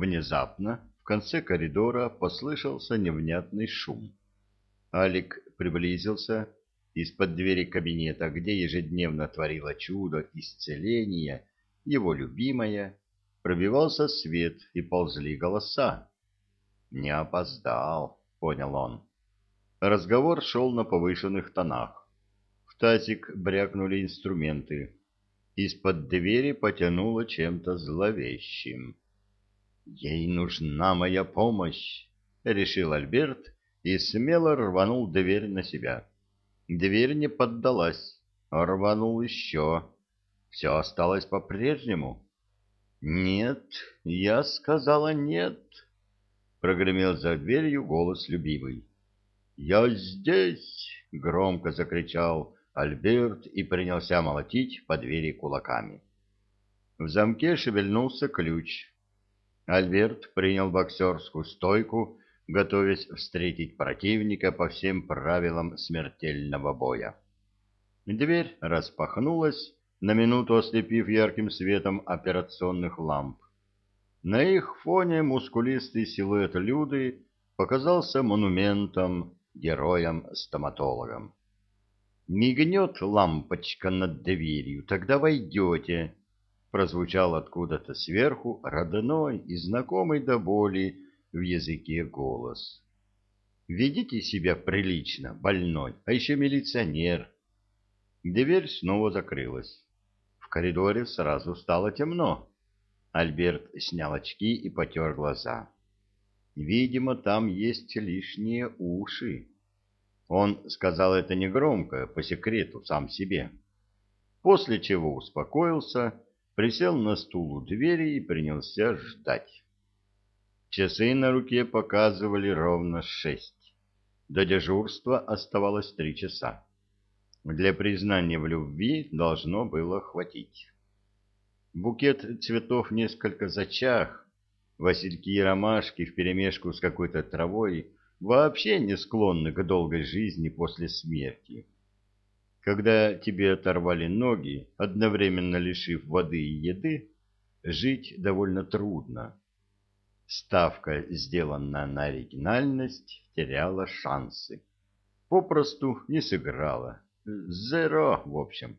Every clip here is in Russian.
Внезапно в конце коридора послышался невнятный шум. Алик приблизился. Из-под двери кабинета, где ежедневно творило чудо исцеления, его любимая, пробивался свет и ползли голоса. «Не опоздал», — понял он. Разговор шел на повышенных тонах. В тазик брякнули инструменты. Из-под двери потянуло чем-то зловещим. «Ей нужна моя помощь», — решил Альберт и смело рванул дверь на себя. Дверь не поддалась, рванул еще. Все осталось по-прежнему. «Нет, я сказала нет», — прогремел за дверью голос любимый. «Я здесь!» — громко закричал Альберт и принялся молотить по двери кулаками. В замке шевельнулся ключ. Альберт принял боксерскую стойку, готовясь встретить противника по всем правилам смертельного боя. Дверь распахнулась, на минуту ослепив ярким светом операционных ламп. На их фоне мускулистый силуэт Люды показался монументом, героем-стоматологом. «Мигнет лампочка над дверью, тогда войдете», — прозвучал откуда-то сверху родной и знакомый до боли в языке голос. «Ведите себя прилично, больной, а еще милиционер». Дверь снова закрылась. В коридоре сразу стало темно. Альберт снял очки и потер глаза. Видимо, там есть лишние уши. Он сказал это негромко, по секрету, сам себе. После чего успокоился, присел на стул у двери и принялся ждать. Часы на руке показывали ровно шесть. До дежурства оставалось три часа. Для признания в любви должно было хватить. Букет цветов несколько зачах, васильки и ромашки вперемешку с какой-то травой вообще не склонны к долгой жизни после смерти. Когда тебе оторвали ноги, одновременно лишив воды и еды, жить довольно трудно. Ставка, сделанная на оригинальность, теряла шансы. Попросту не сыграла. Зеро, в общем.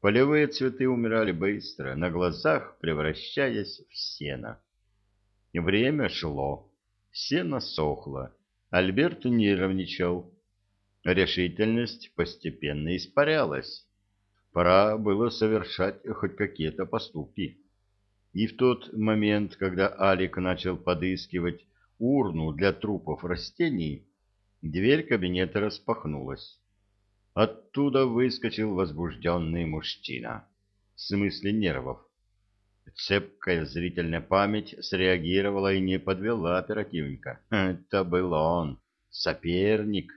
Полевые цветы умирали быстро, на глазах превращаясь в сено. Время шло, сено сохло, Альберт нервничал. Решительность постепенно испарялась. Пора было совершать хоть какие-то поступки. И в тот момент, когда Алик начал подыскивать урну для трупов растений, дверь кабинета распахнулась. Оттуда выскочил возбужденный мужчина. В смысле нервов. Цепкая зрительная память среагировала и не подвела оперативника. Это был он, соперник,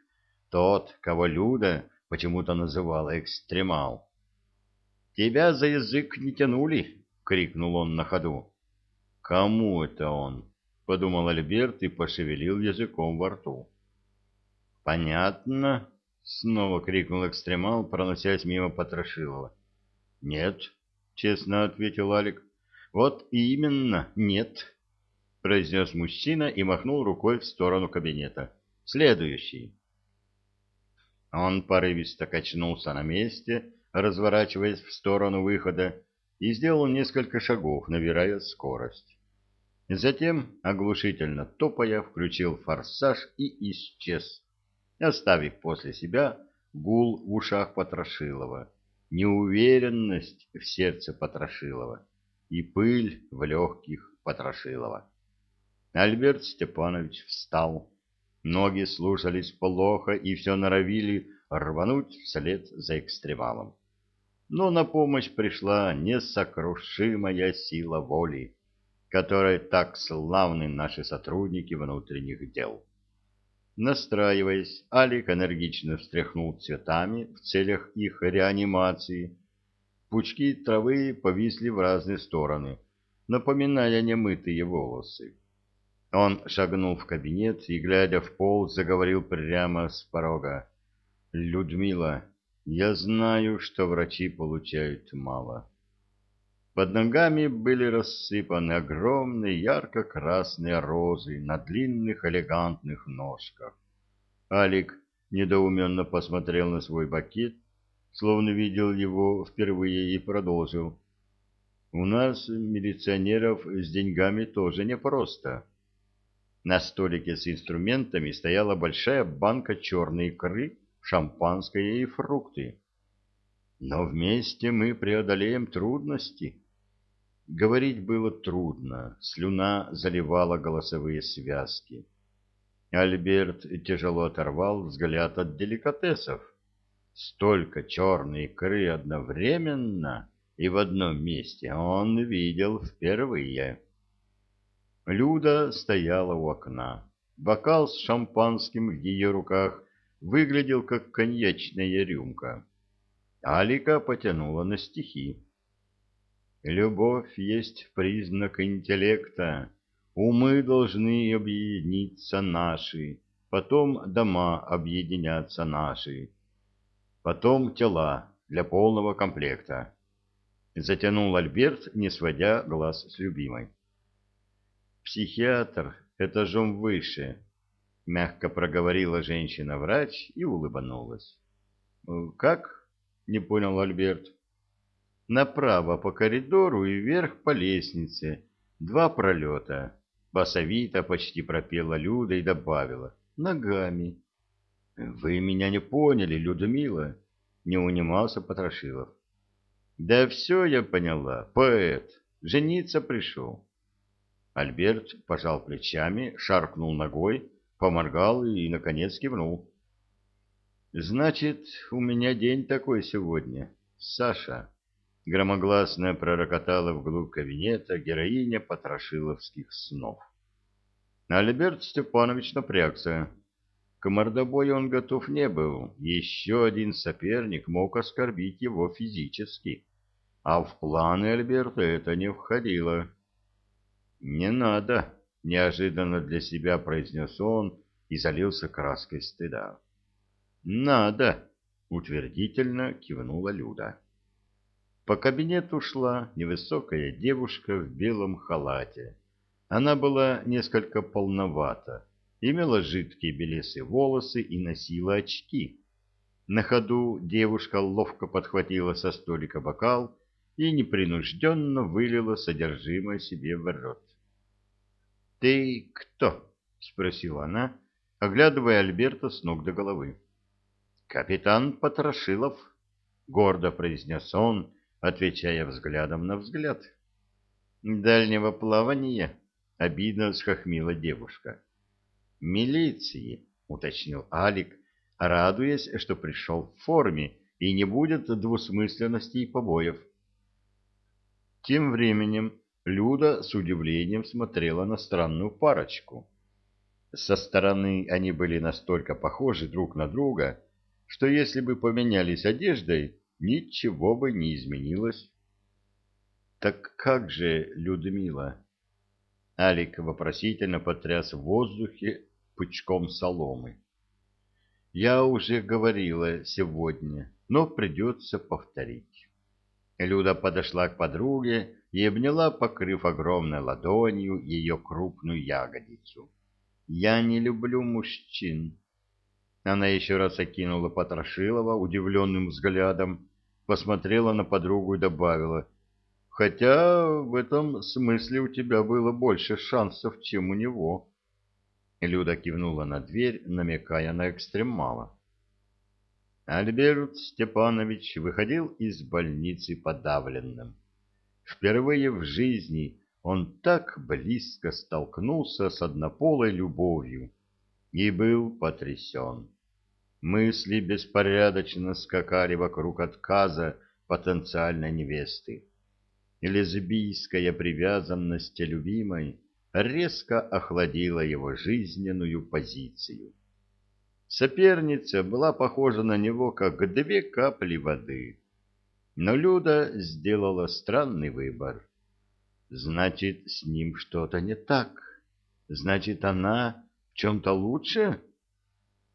тот, кого Люда почему-то называла экстремал. «Тебя за язык не тянули!» — крикнул он на ходу. «Кому это он?» — подумал Альберт и пошевелил языком во рту. «Понятно», — снова крикнул экстремал, проносясь мимо Потрошилова. «Нет», — честно ответил Алик. Вот именно, нет, произнес мужчина и махнул рукой в сторону кабинета. Следующий. Он порывисто качнулся на месте, разворачиваясь в сторону выхода, и сделал несколько шагов, набирая скорость. Затем, оглушительно топая, включил форсаж и исчез, оставив после себя гул в ушах Потрошилова, неуверенность в сердце Потрошилова и пыль в легких Потрошилова. Альберт Степанович встал. Ноги слушались плохо и все норовили рвануть вслед за экстремалом. Но на помощь пришла несокрушимая сила воли, которой так славны наши сотрудники внутренних дел. Настраиваясь, Алик энергично встряхнул цветами в целях их реанимации Пучки травы повисли в разные стороны, напоминая немытые волосы. Он шагнул в кабинет и, глядя в пол, заговорил прямо с порога. «Людмила, я знаю, что врачи получают мало. Под ногами были рассыпаны огромные ярко-красные розы на длинных элегантных ножках. Алик недоуменно посмотрел на свой бакет, словно видел его впервые и продолжил. «У нас, милиционеров, с деньгами тоже непросто». На столике с инструментами стояла большая банка черной икры, шампанское и фрукты. Но вместе мы преодолеем трудности. Говорить было трудно, слюна заливала голосовые связки. Альберт тяжело оторвал взгляд от деликатесов. Столько черной икры одновременно и в одном месте он видел впервые. Люда стояла у окна. Бокал с шампанским в ее руках выглядел как коньячная рюмка. Алика потянула на стихи. «Любовь есть признак интеллекта, умы должны объединиться наши, потом дома объединятся наши, потом тела для полного комплекта». Затянул Альберт, не сводя глаз с любимой. «Психиатр этажом выше», — мягко проговорила женщина-врач и улыбнулась. «Как?» — не понял Альберт. «Направо по коридору и вверх по лестнице. Два пролета». Басовито почти пропела Люда и добавила. «Ногами». «Вы меня не поняли, Людмила», — не унимался Потрошилов. «Да все я поняла. Поэт. Жениться пришел». Альберт пожал плечами, шаркнул ногой, поморгал и, наконец, кивнул. «Значит, у меня день такой сегодня. Саша!» Громогласно пророкотала вглубь кабинета героиня потрошиловских снов. Альберт Степанович напрягся. К мордобою он готов не был. Еще один соперник мог оскорбить его физически. А в планы Альберта это не входило. «Не надо», — неожиданно для себя произнес он и залился краской стыда. «Надо», — утвердительно кивнула Люда. По кабинету шла невысокая девушка в белом халате. Она была несколько полновата, имела жидкие белесые волосы и носила очки. На ходу девушка ловко подхватила со столика бокал и непринужденно вылила содержимое себе в рот. «Ты кто?» — спросила она, оглядывая Альберта с ног до головы. «Капитан Потрошилов», — гордо произнес он, отвечая взглядом на взгляд. «Дальнего плавания?» — обидно схохмила девушка. «Милиции», — уточнил Алик, радуясь, что пришел в форме и не будет двусмысленностей и побоев. Тем временем Люда с удивлением смотрела на странную парочку. Со стороны они были настолько похожи друг на друга, что если бы поменялись одеждой, ничего бы не изменилось. «Так как же, Людмила?» Алик вопросительно потряс в воздухе пучком соломы. «Я уже говорила сегодня, но придется повторить». Люда подошла к подруге и обняла, покрыв огромной ладонью ее крупную ягодицу. «Я не люблю мужчин». Она еще раз окинула Потрошилова удивленным взглядом, посмотрела на подругу и добавила, «Хотя в этом смысле у тебя было больше шансов, чем у него». Люда кивнула на дверь, намекая на экстремала. Альберт Степанович выходил из больницы подавленным. Впервые в жизни он так близко столкнулся с однополой любовью и был потрясен. Мысли беспорядочно скакали вокруг отказа потенциальной невесты. Лесбийская привязанность любимой резко охладила его жизненную позицию. Соперница была похожа на него, как две капли воды. Но Люда сделала странный выбор. Значит, с ним что-то не так. Значит, она в чем-то лучше?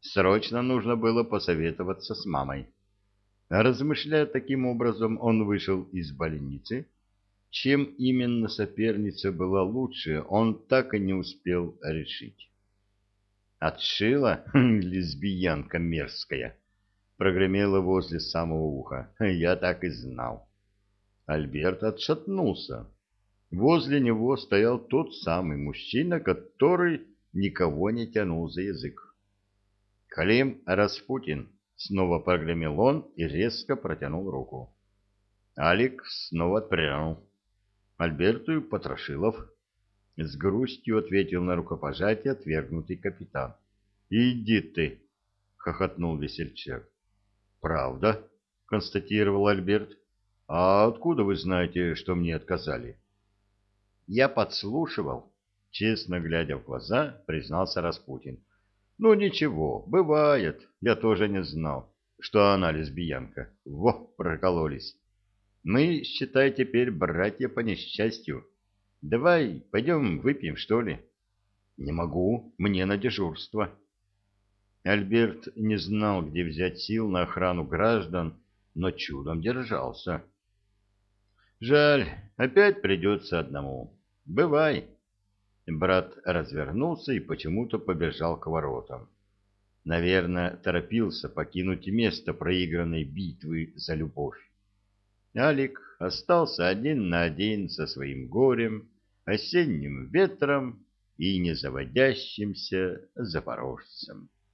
Срочно нужно было посоветоваться с мамой. Размышляя таким образом, он вышел из больницы, Чем именно соперница была лучше, он так и не успел решить. «Отшила, лесбиянка мерзкая!» прогремела возле самого уха. «Я так и знал». Альберт отшатнулся. Возле него стоял тот самый мужчина, который никого не тянул за язык. «Халим Распутин!» — снова прогремел он и резко протянул руку. Алик снова отпрянул. Альберту Потрошилов с грустью ответил на рукопожатие отвергнутый капитан. «Иди ты!» — хохотнул весельчак. «Правда?» — констатировал Альберт. «А откуда вы знаете, что мне отказали?» «Я подслушивал», — честно глядя в глаза, признался Распутин. «Ну ничего, бывает. Я тоже не знал, что она лесбиянка. Во, прокололись. Мы, считай, теперь братья по несчастью. Давай, пойдем выпьем, что ли?» «Не могу, мне на дежурство». Альберт не знал, где взять сил на охрану граждан, но чудом держался. «Жаль, опять придется одному. Бывай». Брат развернулся и почему-то побежал к воротам. Наверное, торопился покинуть место проигранной битвы за любовь. Алик остался один на один со своим горем, осенним ветром и незаводящимся запорожцем.